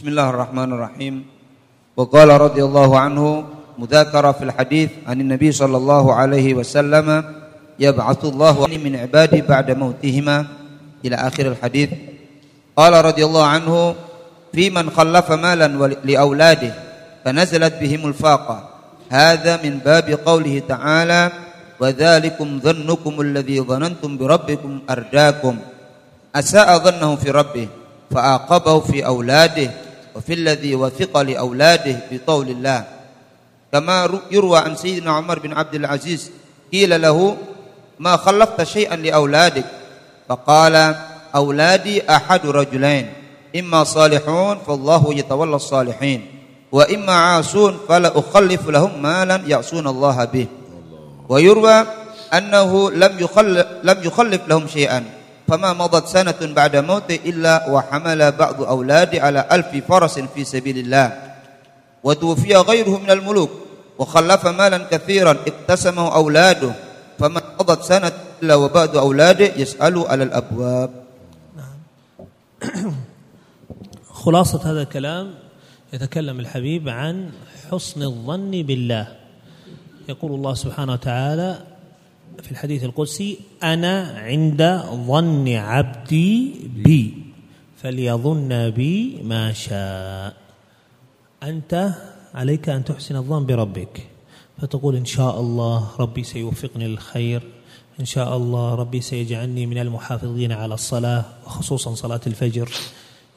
بسم الله الرحمن الرحيم وقال رضي الله عنه مذاكرة في الحديث عن النبي صلى الله عليه وسلم يبعث الله من عباده بعد موتهما إلى آخر الحديث قال رضي الله عنه في من خلف مالا لأولاده فنزلت بهم الفاقة هذا من باب قوله تعالى وذلكم ظنكم الذي ظننتم بربكم أرداكم أساء ظنه في ربه فعاقبه في أولاده وفي الذي وثق لأولاده بطول الله. كما يروى عن سيدنا عمر بن عبد العزيز قيل له ما خلفت شيئا لأولادك؟ فقال أولادي أحد رجلين إما صالحون فالله يتولى الصالحين وإما عاصون فلا أخلف لهم مالا يعصون الله به. ويروى أنه لم يخلف, لم يخلف لهم شيئا. فما مضت سنة بعد موته إلا وحمل بعض أولاده على ألف فرس في سبيل الله. وتوفي غيره من الملوك. وخلف مالا كثيرا اقتسمه أولاده. فما مضت سنة إلا وبعض أولاده يسأل على الأبواب. خلاصة هذا الكلام يتكلم الحبيب عن حسن الظن بالله. يقول الله سبحانه وتعالى في الحديث القدسي أنا عند ظن عبدي بي فليظن بي ما شاء. أنت عليك أن تحسن الظن بربك. فتقول إن شاء الله ربي سيوفقني للخير إن شاء الله ربي سيجعلني من المحافظين على الصلاة وخصوصا صلاة الفجر.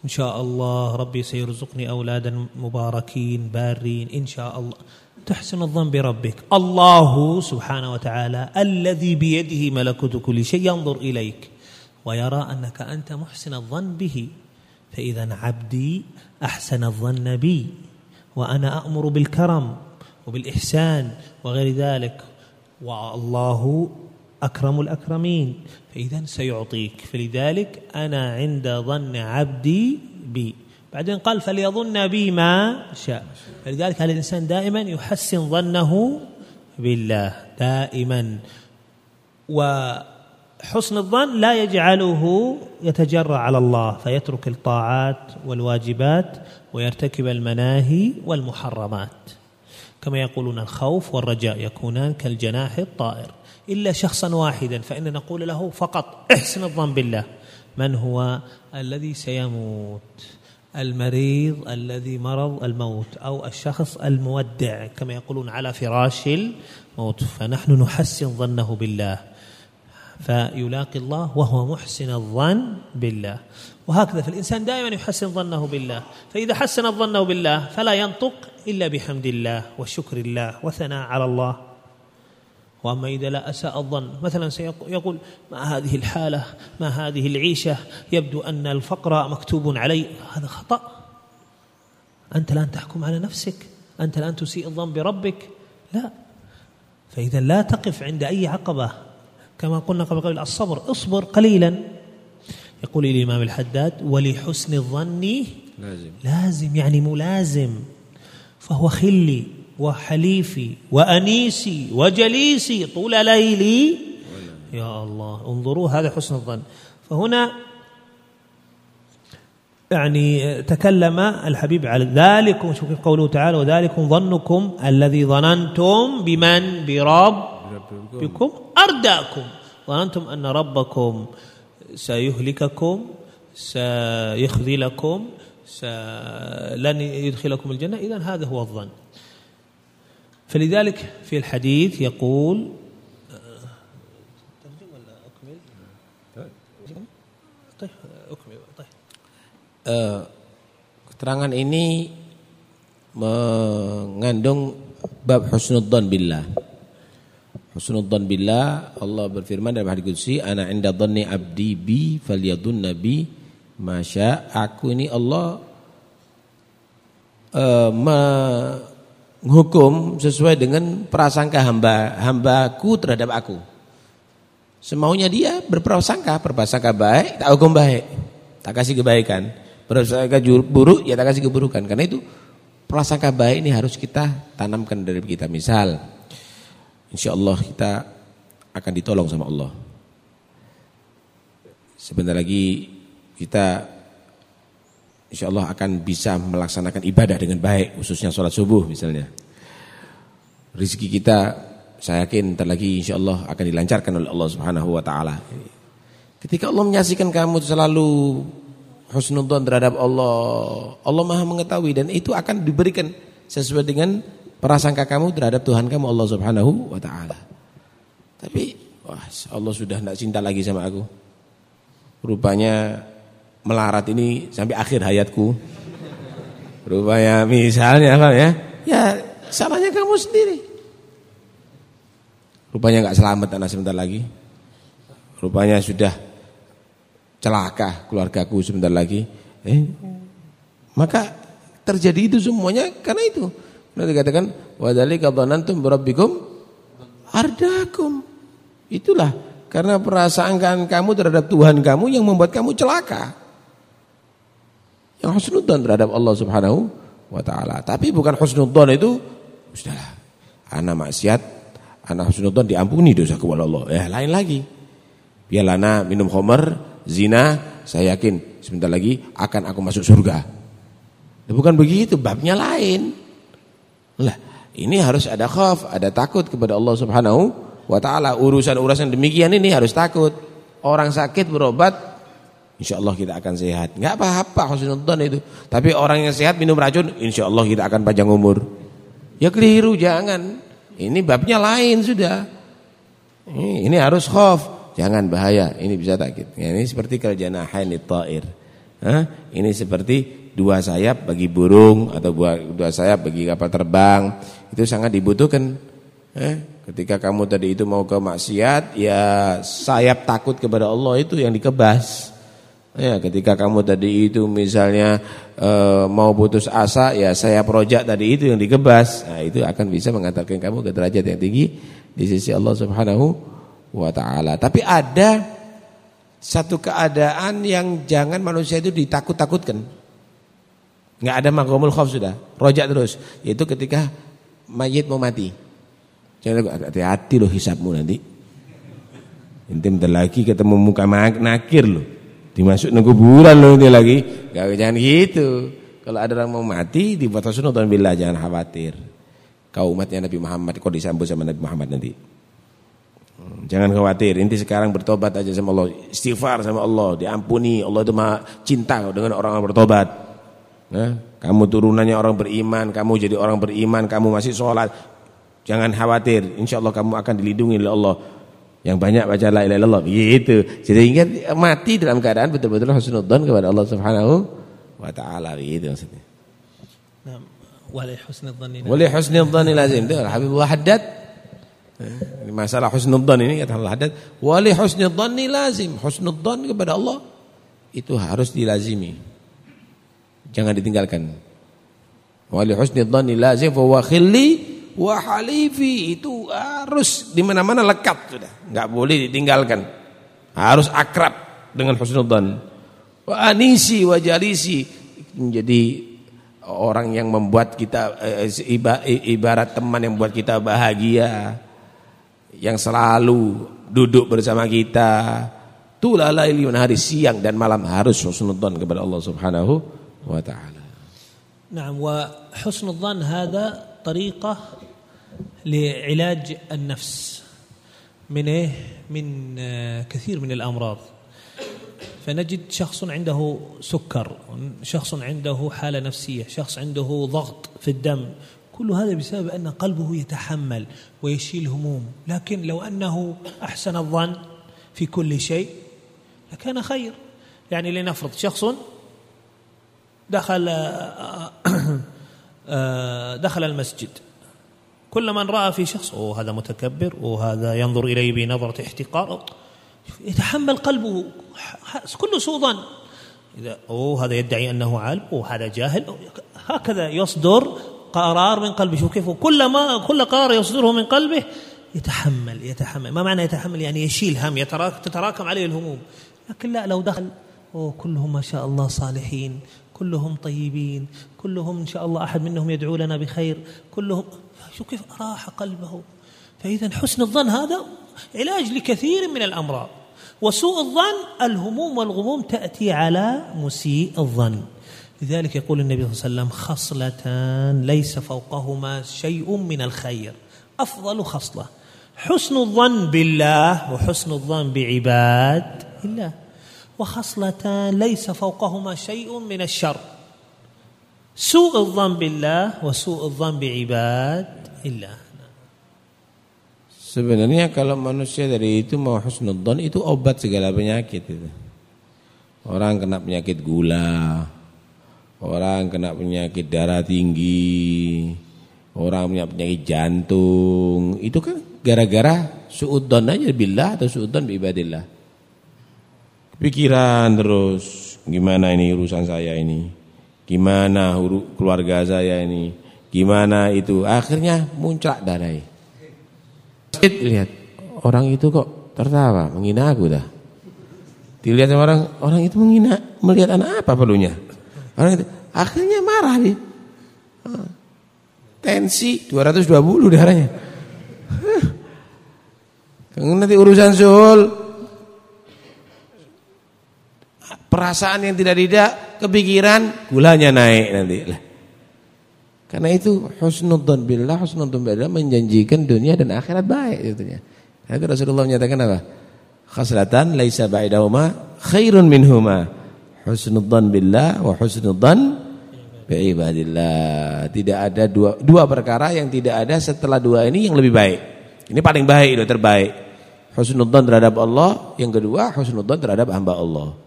إن شاء الله ربي سيرزقني أولادا مباركين بارين. إن شاء الله تحسن الظن بربك. الله سبحانه وتعالى الذي بيده ملكوت كل شيء ينظر إليك. ويرى أنك أنت محسن الظن به. فإذا عبدي أحسن الظن بي. وأنا أمر بالكرم وبالإحسان وغير ذلك. والله أكرم الأكرمين. فإذا سيعطيك. فلذلك أنا عند ظن عبدي بي. بعدين قال فليظن بي ما شاء. فلذلك الإنسان دائما يحسن ظنه بالله دائما. وحسن الظن لا يجعله يتجرع على الله فيترك الطاعات والواجبات ويرتكب المناهي والمحرمات. كما يقولون الخوف والرجاء يكونان كالجناح الطائر. إلا شخصا واحدا فإن نقول له فقط احسن الظن بالله من هو الذي سيموت؟ المريض الذي مرض الموت أو الشخص المودع كما يقولون على فراش الموت. فنحن نحسن ظنه بالله. فيلاقي الله وهو محسن الظن بالله. وهكذا فالإنسان دائما يحسن ظنه بالله. فإذا حسن ظنه بالله فلا ينطق إلا بحمد الله وشكر الله وثناء على الله. وأما إذا لا أساء الظن مثلا سيقول ما هذه الحالة؟ ما هذه العيشة؟ يبدو أن الفقر مكتوب علي. هذا خطأ. أنت الآن تحكم على نفسك. أنت الآن تسيء الظن بربك. لا. فإذا لا تقف عند أي عقبة. كما قلنا قبل قليل الصبر اصبر قليلا. يقول الإمام الحداد ولحسن الظن لازم. لازم يعني ملازم فهو خلي. وحليفي وأنيسي وجليسي طول ليلي. يا الله انظروا هذا حسن الظن. فهنا يعني تكلم الحبيب على ذلكم شوف قوله تعالى وذلكم ظنكم الذي ظننتم بمن؟ برب بكم؟ أرداكم. ظننتم أن ربكم سيهلككم سيخذلكم لن يدخلكم الجنة. إذا هذا هو الظن. فلذلك في الحديث يقول keterangan ini mengandung bab husnudzon billah. Husnudzon billah Allah berfirman dalam hadis qudsi ana inda dhanni abdi bi falyadun nabi masya aku ini Allah uh, menghukum sesuai dengan prasangka hamba hambaku terhadap aku. Semaunya dia berprasangka, berprasangka baik, tak hukum baik, tak kasih kebaikan. Berprasangka buruk, ya tak kasih keburukan. Karena itu prasangka baik ini harus kita tanamkan dari kita. Misal, insya Allah kita akan ditolong sama Allah. Sebentar lagi kita insya Allah akan bisa melaksanakan ibadah dengan baik, khususnya sholat subuh misalnya. Rizki kita saya yakin ntar lagi insya Allah akan dilancarkan oleh Allah Subhanahu Wa Taala. Ketika Allah menyaksikan kamu selalu husnudzon terhadap Allah, Allah Maha mengetahui dan itu akan diberikan sesuai dengan prasangka kamu terhadap Tuhan kamu Allah Subhanahu Wa Taala. Tapi wah Allah sudah tidak cinta lagi sama aku. Rupanya melarat ini sampai akhir hayatku. Rupanya misalnya kan ya, ya salahnya kamu sendiri. Rupanya nggak selamat anak sebentar lagi. Rupanya sudah celaka keluargaku sebentar lagi. Eh, maka terjadi itu semuanya karena itu. Nanti dikatakan wadali dhanantum berabbikum ardakum. Itulah karena perasaan kamu terhadap Tuhan kamu yang membuat kamu celaka yang husnudzon terhadap Allah Subhanahu wa taala. Tapi bukan husnudzon itu sudahlah. Anak maksiat, anak husnudzon diampuni dosa kepada Allah. Ya, lain lagi. Biarlah anak minum khamar, zina, saya yakin sebentar lagi akan aku masuk surga. Ya, bukan begitu, babnya lain. Lah, ini harus ada khauf, ada takut kepada Allah Subhanahu wa taala. Urusan-urusan demikian ini harus takut. Orang sakit berobat Insya Allah kita akan sehat. Enggak apa-apa husnudzon itu. Tapi orang yang sehat minum racun, insya Allah kita akan panjang umur. Ya keliru, jangan. Ini babnya lain sudah. Ini, ini harus khauf. Jangan bahaya, ini bisa. Ya, ini seperti kerjanahain ta'ir. Hah? Ini seperti dua sayap bagi burung atau dua sayap bagi kapal terbang. Itu sangat dibutuhkan. Eh, ketika kamu tadi itu mau ke maksiat, ya sayap takut kepada Allah itu yang dikebas. Ya, ketika kamu tadi itu misalnya e, mau putus asa, ya saya projek tadi itu yang dikebas. Nah, itu akan bisa mengantarkan kamu ke derajat yang tinggi di sisi Allah Subhanahu wa taala. Tapi ada satu keadaan yang jangan manusia itu ditakut-takutkan. Enggak ada makomul khauf sudah. Rojak terus. Yaitu ketika mayit mau mati. Jangan hati-hati loh hisapmu nanti. Intim lagi ketemu muka nakir loh. Dimasuk nunggu kuburan loh ini lagi. Gak jangan gitu. Kalau ada orang mau mati dibuat dan bila jangan khawatir. Kau umatnya Nabi Muhammad kok disambut sama Nabi Muhammad nanti. Hmm, jangan khawatir, inti sekarang bertobat aja sama Allah, istighfar sama Allah, diampuni. Allah itu maha cinta dengan orang yang bertobat. Nah, kamu turunannya orang beriman, kamu jadi orang beriman, kamu masih sholat. Jangan khawatir, insya Allah kamu akan dilindungi oleh Allah. Yang banyak baca la ilaha illallah gitu. Jadi ingat mati dalam keadaan betul-betul husnudzon kepada Allah Subhanahu wa taala gitu maksudnya. Nah, wali husnudzon Wali husnudzon lazim. Itu Habibullah Haddad. Masalah husnudzon ini kata Allah Haddad, wali husnudzon lazim. Husnudzon kepada Allah itu harus dilazimi. Jangan ditinggalkan. Wali husnudzon lazim fa wa khilli wahalifi itu harus di mana-mana lekat sudah, nggak boleh ditinggalkan. Harus akrab dengan husnudzan. Wa anisi wa jalisi menjadi orang yang membuat kita eh, ibarat teman yang membuat kita bahagia yang selalu duduk bersama kita tulalaili hari siang dan malam harus husnudzan kepada Allah Subhanahu wa taala. Naam wa husnudzan hada طريقة لعلاج النفس من إيه؟ من كثير من الأمراض. فنجد شخص عنده سكر شخص عنده حالة نفسية شخص عنده ضغط في الدم. كل هذا بسبب أن قلبه يتحمل ويشيل هموم. لكن لو أنه أحسن الظن في كل شيء لكان خير. يعني لنفرض شخص دخل آه، دخل المسجد. كل من رأى في شخص أوه هذا متكبر وهذا ينظر إليه بنظرة احتقار. يتحمل قلبه كله سوء ظن. إذا أوه هذا يدعي أنه عالم وهذا جاهل. هكذا يصدر قرار من قلبه. شوف كيف كل ما كل قرار يصدره من قلبه يتحمل يتحمل. ما معنى يتحمل؟ يعني يشيل هم يتراك تتراكم عليه الهموم. لكن لا لو دخل أوه كلهم ما شاء الله صالحين. كلهم طيبين كلهم إن شاء الله أحد منهم يدعو لنا بخير كلهم شو كيف راح قلبه. فإذا حسن الظن هذا علاج لكثير من الأمراض. وسوء الظن الهموم والغموم تأتي على مسيء الظن. لذلك يقول النبي صلى الله عليه وسلم خصلتان ليس فوقهما شيء من الخير. أفضل خصلة. حسن الظن بالله وحسن الظن بعباد الله. وخصلتان ليس فوقهما شيء من الشر سوء الظن بالله وسوء الظن بعباد الله Sebenarnya kalau manusia dari itu mau husnudzon itu obat segala penyakit itu. Orang kena penyakit gula, orang kena penyakit darah tinggi, orang punya penyakit jantung, itu kan gara-gara suudzon aja billah atau suudzon bi ibadillah. Pikiran terus, gimana ini urusan saya ini? Gimana keluarga saya ini? Gimana itu? Akhirnya muncrat darah lihat orang itu kok tertawa menghina aku dah. Dilihat sama orang orang itu menghina melihat anak apa perlunya? Orang itu akhirnya marah dia. Tensi 220 darahnya. Nanti urusan sul perasaan yang tidak tidak kepikiran gulanya naik nanti lah. Karena itu husnudzon billah, husnudzon billah menjanjikan dunia dan akhirat baik itunya. Nah, itu Rasulullah menyatakan apa? Khaslatan laisa ba'dahuma khairun minhuma. Husnudzon billah wa husnudzon bi ibadillah. Tidak ada dua dua perkara yang tidak ada setelah dua ini yang lebih baik. Ini paling baik itu terbaik. Husnudzon terhadap Allah, yang kedua husnudzon terhadap hamba Allah.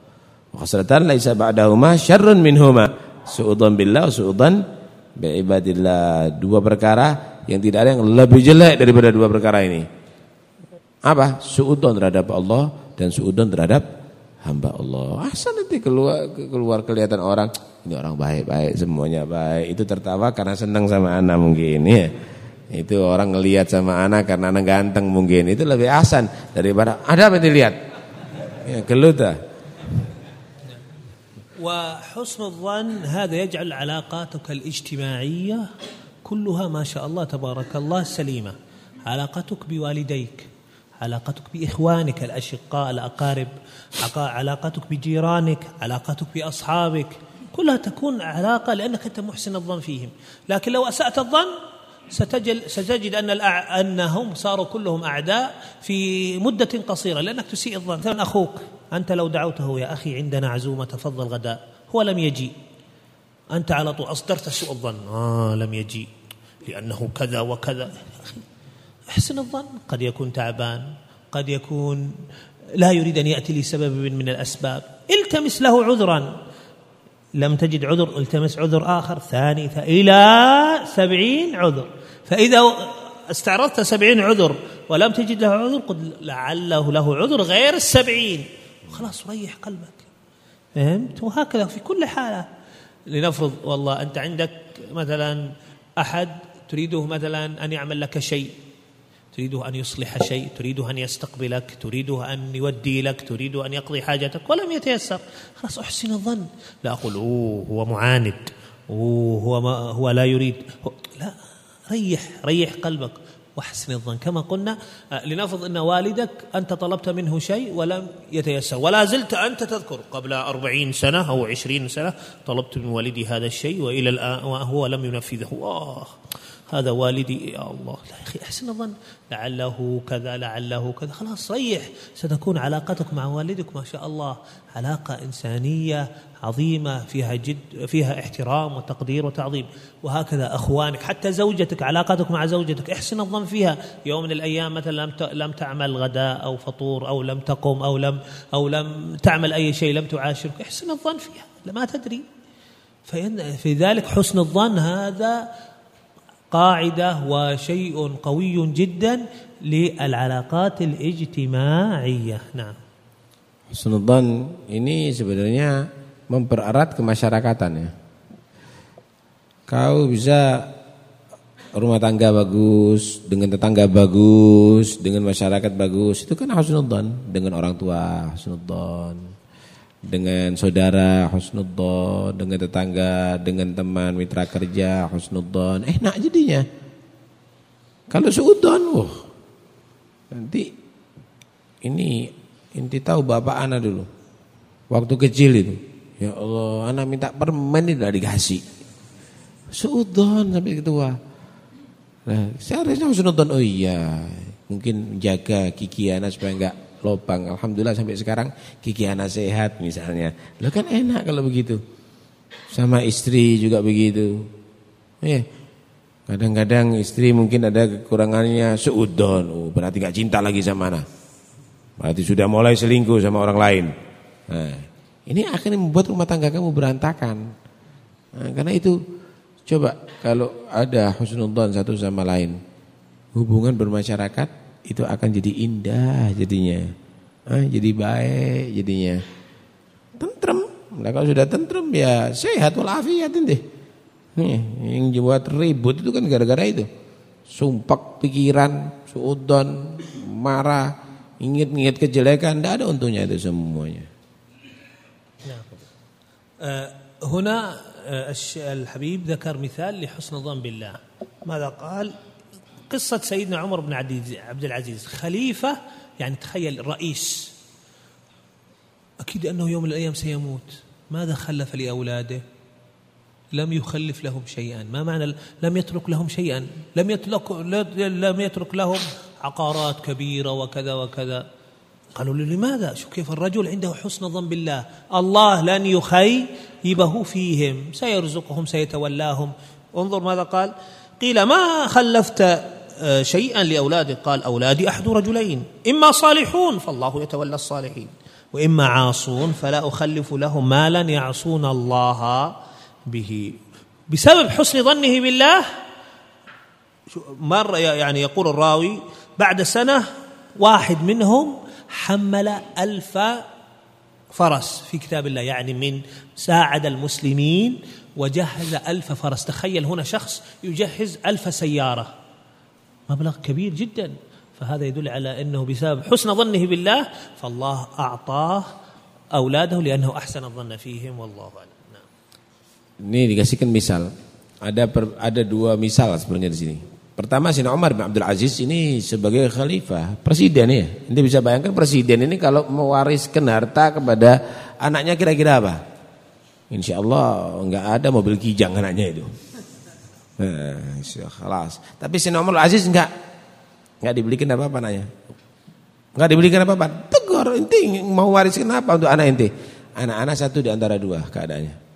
Khaslatan laisa ba'dahuma syarrun minhuma. Suudzon billah, suudzon bi'ibadillah. Dua perkara yang tidak ada yang lebih jelek daripada dua perkara ini. Apa? Suudon terhadap Allah dan suudon terhadap hamba Allah. Asal nanti keluar keluar kelihatan orang ini orang baik-baik semuanya baik. Itu tertawa karena senang sama anak mungkin ya. Itu orang ngelihat sama anak karena anak ganteng mungkin. Itu lebih asan daripada ada apa dilihat? Ya keluar وحسن الظن هذا يجعل علاقاتك الاجتماعية كلها ما شاء الله تبارك الله سليمة. علاقتك بوالديك علاقتك بإخوانك الأشقاء الأقارب علاقتك بجيرانك علاقتك بأصحابك كلها تكون علاقة لأنك أنت محسن الظن فيهم. لكن لو أسأت الظن ستجد ستجد أن أنهم صاروا كلهم أعداء في مدة قصيرة لأنك تسيء الظن. مثلا أخوك أنت لو دعوته يا أخي عندنا عزومة تفضل غداء. هو لم يجي. أنت على طول أصدرت سوء الظن. آه لم يجي. لأنه كذا وكذا. يا أخي أحسن الظن. قد يكون تعبان. قد يكون لا يريد أن يأتي لسبب من الأسباب. التمس له عذرا. لم تجد عذر التمس عذر آخر ثاني إلى سبعين عذر. فإذا استعرضت سبعين عذر ولم تجد له عذر قل لعله له عذر غير السبعين. خلاص ريح قلبك. فهمت؟ وهكذا في كل حالة. لنفرض والله أنت عندك مثلا أحد تريده مثلا أن يعمل لك شيء. تريده أن يصلح شيء تريده أن يستقبلك تريده أن يودي لك تريد أن يقضي حاجتك ولم يتيسر. خلاص أحسن الظن. لا أقول أوه هو معاند. أوه هو, ما هو لا يريد. لا ريح ريح قلبك وأحسن الظن. كما قلنا آه، لنفرض أن والدك أنت طلبت منه شيء ولم يتيسر. ولا زلت أنت تذكر. قبل أربعين سنة أو عشرين سنة طلبت من والدي هذا الشيء وإلى الآن وهو لم ينفذه. آه. هذا والدي. يا الله لا يا أخي أحسن الظن. لعله كذا لعله كذا. خلاص ريح ستكون علاقتك مع والدك ما شاء الله علاقة إنسانية عظيمة فيها جد فيها احترام وتقدير وتعظيم. وهكذا أخوانك حتى زوجتك علاقتك مع زوجتك أحسن الظن فيها. يوم من الأيام مثلا لم لم تعمل غداء أو فطور أو لم تقم أو لم أو لم تعمل أي شيء لم تعاشرك أحسن الظن فيها. ما تدري. في ذلك حسن الظن هذا قاعده وشيء قوي جدا للعلاقات الاجتماعيه نعم Husnudzan ini sebenarnya mempererat kemasyarakatan ya. Kau bisa rumah tangga bagus, dengan tetangga bagus, dengan masyarakat bagus, itu kan husnudzan dengan orang tua, husnudzan dengan saudara husnudzon, dengan tetangga, dengan teman mitra kerja husnudzon, enak jadinya. Kalau suudzon, wah. Nanti ini inti tahu bapak anak dulu. Waktu kecil itu, Ya Allah, anak minta permen tidak dikasih. Suudon sampai ketua. Nah, seharusnya husnudon. Oh iya, mungkin jaga gigi anak supaya enggak lobang. Alhamdulillah sampai sekarang gigi anak sehat misalnya. Lo kan enak kalau begitu. Sama istri juga begitu. Eh, kadang-kadang istri mungkin ada kekurangannya seudon. Oh, berarti enggak cinta lagi sama anak. Berarti sudah mulai selingkuh sama orang lain. Nah, ini akhirnya membuat rumah tangga kamu berantakan. Nah, karena itu coba kalau ada husnudzon satu sama lain, hubungan bermasyarakat itu akan jadi indah jadinya. Ah, jadi baik jadinya. Tentrem. Nah, kalau sudah tentrem ya sehat walafiat deh. Nih, yang buat ribut itu kan gara-gara itu. Sumpak pikiran, suudon, marah, ingat-ingat kejelekan, tidak ada untungnya itu semuanya. هنا الحبيب ذكر مثال لحسن الظن بالله ماذا قال قصة سيدنا عمر بن عبد العزيز خليفة يعني تخيل رئيس. أكيد أنه يوم من الأيام سيموت. ماذا خلف لأولاده؟ لم يخلف لهم شيئا. ما معنى لم يترك لهم شيئا؟ لم يترك لم يترك لهم عقارات كبيرة وكذا وكذا. قالوا له لماذا؟ شو كيف الرجل عنده حسن ظن بالله. الله لن يخيبه فيهم. سيرزقهم سيتولاهم. انظر ماذا قال. قيل ما خلفت شيئا لأولادك قال أولادي أحد رجلين. إما صالحون فالله يتولى الصالحين. وإما عاصون فلا أخلف لهم مالا يعصون الله به. بسبب حسن ظنه بالله مر يعني يقول الراوي بعد سنة واحد منهم حمل ألف فرس في كتاب الله يعني من ساعد المسلمين وجهز ألف فرس. تخيل هنا شخص يجهز ألف سيارة. مبلغ كبير جدا فهذا يدل على أنه بسبب حسن ظنه بالله فالله أعطاه أولاده لأنه أحسن الظن فيهم والله أعلم Ini dikasihkan misal. Ada per, ada dua misal sebenarnya di sini. Pertama Sina Umar bin Abdul Aziz ini sebagai khalifah, presiden ya. Ini bisa bayangkan presiden ini kalau mewariskan harta kepada anaknya kira-kira apa? Insya Allah enggak ada mobil kijang anaknya itu. Nah, kelas. Tapi Sina Umar Aziz enggak enggak dibelikan apa-apa anaknya. Enggak dibelikan apa-apa. Tegur, inti mau wariskan apa untuk anak inti? Anak-anak satu di antara dua keadaannya.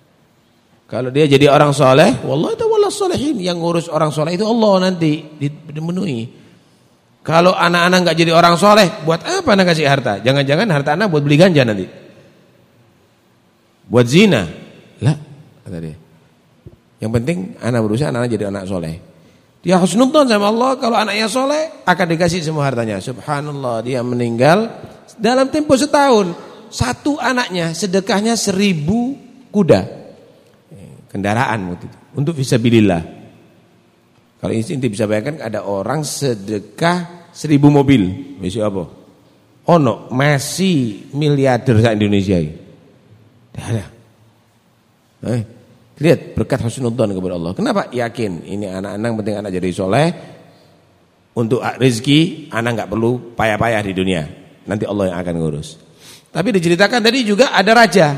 Kalau dia jadi orang soleh, wallah itu wallah solehin. Yang ngurus orang soleh itu Allah nanti dimenuhi. Kalau anak-anak nggak jadi orang soleh, buat apa anak kasih harta? Jangan-jangan harta anak buat beli ganja nanti. Buat zina. Lah, kata dia. Yang penting anak berusaha anak jadi anak soleh. Dia husnudzon sama Allah kalau anaknya soleh akan dikasih semua hartanya. Subhanallah dia meninggal dalam tempo setahun. Satu anaknya sedekahnya seribu kuda kendaraan waktu itu untuk visabilillah. Kalau ini bisa bayangkan ada orang sedekah seribu mobil, besok apa? Ono masih miliarder di Indonesia ini. Ada. Eh, lihat berkat husnudzon kepada Allah. Kenapa? Yakin ini anak-anak penting anak jadi soleh. Untuk rezeki anak nggak perlu payah-payah di dunia. Nanti Allah yang akan ngurus. Tapi diceritakan tadi juga ada raja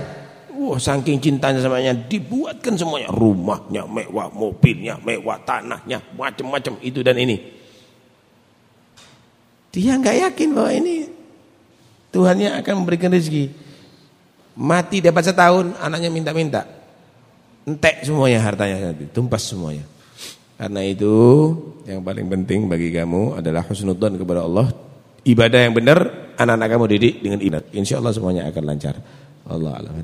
Wah, saking cintanya samanya dibuatkan semuanya, rumahnya mewah, mobilnya mewah, tanahnya macam-macam itu dan ini. Dia nggak yakin bahwa ini Tuhannya akan memberikan rezeki. Mati dapat setahun, anaknya minta-minta. Entek semuanya hartanya nanti, tumpas semuanya. Karena itu yang paling penting bagi kamu adalah husnudzon kepada Allah. Ibadah yang benar, anak-anak kamu didik dengan ibadah. Insya Allah semuanya akan lancar. Allah alam.